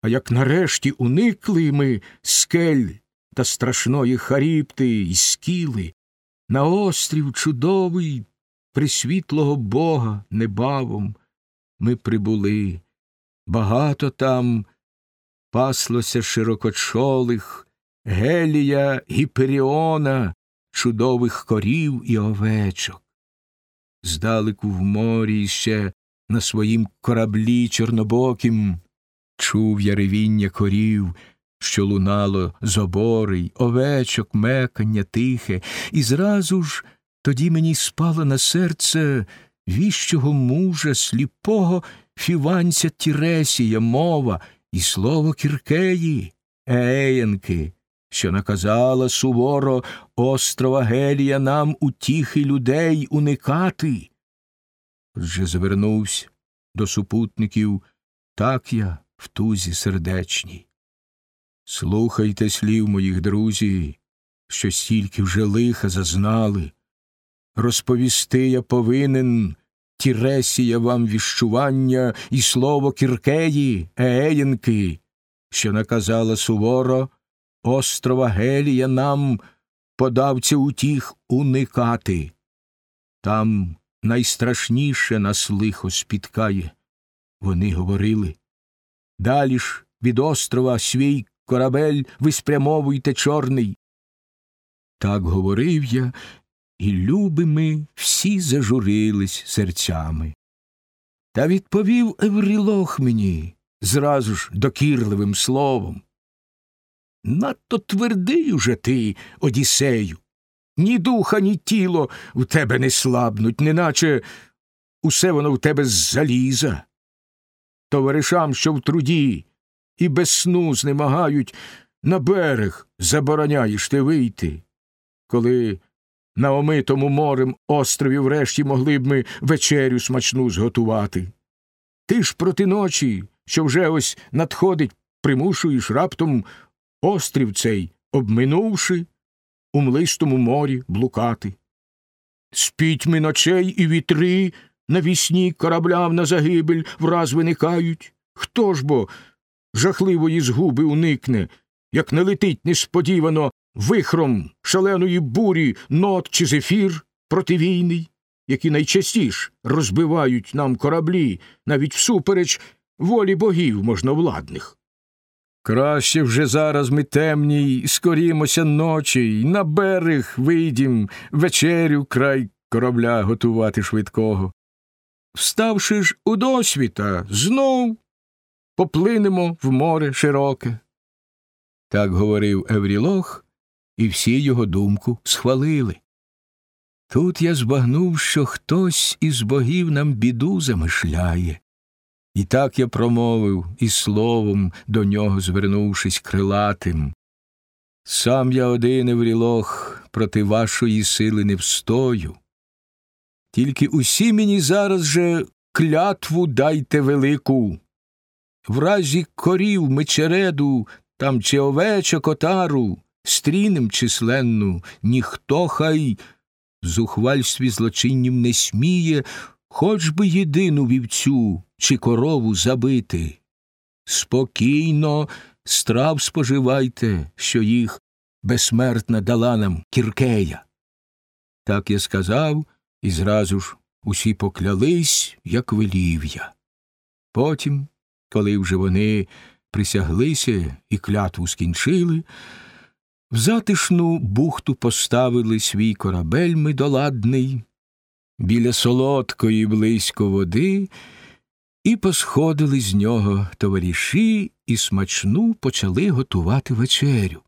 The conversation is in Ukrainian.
А як нарешті уникли ми скель та страшної харіпти й скіли, на острів чудовий присвітлого Бога небавом ми прибули. Багато там паслося широкочолих, гелія гіперіона, чудових корів і овечок. Здалеку в морі ще на своїм кораблі чорнобокім чув я ревіння корів, що лунало з оборий, овечок, мекання тихе, і зразу ж тоді мені спало на серце віщого мужа, сліпого фіванця Тіресія, мова і слово кіркеї, еєнки, що наказала суворо острова Гелія нам утіхи людей уникати. Вже звернувся до супутників, так я в тузі сердечній. Слухайте слів моїх друзі, що стільки вже лиха зазнали. Розповісти я повинен Тіресія вам віщування і слово кіркеї, еєнки, що наказала суворо острова Гелія нам подавця утіх уникати. Там найстрашніше нас лихо спіткає. Вони говорили. Далі ж від острова свій корабель ви спрямовуйте чорний. Так говорив я, і люби ми всі зажурились серцями. Та відповів Еврілох мені зразу ж докірливим словом. Надто твердий уже ти, Одіссею. Ні духа, ні тіло в тебе не слабнуть, неначе усе воно в тебе з заліза. Товаришам, що в труді і без сну знемагають, на берег забороняєш ти вийти, коли на омитому морем острові врешті могли б ми вечерю смачну зготувати. Ти ж проти ночі, що вже ось надходить, примушуєш раптом острів цей, обминувши, у млистому морі блукати. З пітьми ночей і вітри навісні кораблям на загибель враз виникають. Хто ж бо жахливої згуби уникне, як не летить несподівано вихром шаленої бурі нот чи зефір противійний, які найчастіш розбивають нам кораблі, навіть всупереч волі богів можновладних. Краще вже зараз ми темній, скорімося ночі, й на берег вийдім вечерю край корабля готувати швидкого. Вставши ж у досвіта, знов поплинемо в море широке. Так говорив Еврілох, і всі його думку схвалили. Тут я збагнув, що хтось із богів нам біду замишляє. І так я промовив і словом до нього звернувшись крилатим. Сам я один Еврілох проти вашої сили не встою. Тільки усі мені зараз же клятву дайте велику. В разі корів мечереду там чи овечок отару, стрінем численну, ніхто хай в зухвальстві злочиннім не сміє, хоч би єдину вівцю чи корову забити. Спокійно страв споживайте, що їх безсмертна дала нам кіркея. Так я сказав, і зразу ж усі поклялись, як велів я. Потім, коли вже вони присяглися і клятву скінчили, в затишну бухту поставили свій корабель медоладний, біля солодкої близько води, і посходили з нього товариші і смачну почали готувати вечерю.